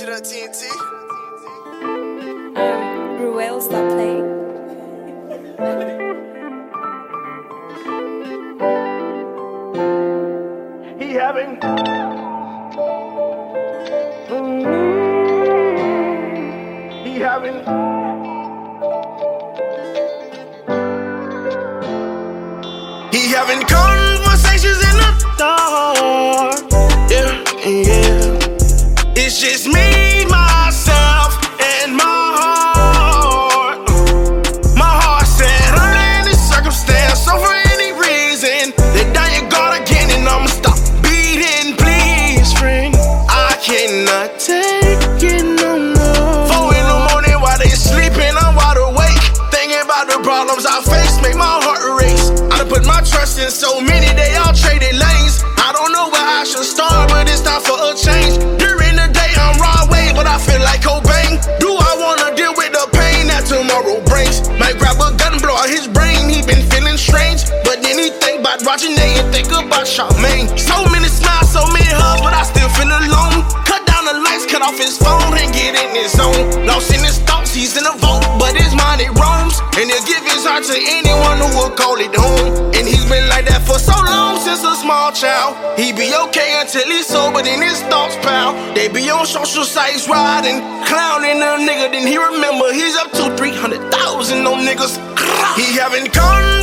shit up, TNT. Um, Ruel, stop playing. He having. He having. He having conversations in the dark. Yeah, yeah. It's just me, problems I face, make my heart race. I done put my trust in so many, they all traded lanes. I don't know where I should start, but it's time for a change. During the day, I'm raw way, but I feel like Cobain. Do I wanna deal with the pain that tomorrow brings? Might grab a gun, blow out his brain. He been feeling strange, but then he think about Roger Nate and think about Charmaine. So many smiles, so many hugs, but I still feel alone. Cut down the lights, cut off his phone, and get in his zone. Lost in his thoughts, he's in a vault, to anyone who will call it home. And he's been like that for so long since a small child. He be okay until he's sober, then his thoughts pal. They be on social sites riding, clowning a nigga. Then he remember he's up to 300,000 on niggas. He having conversations